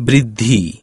वृद्धि।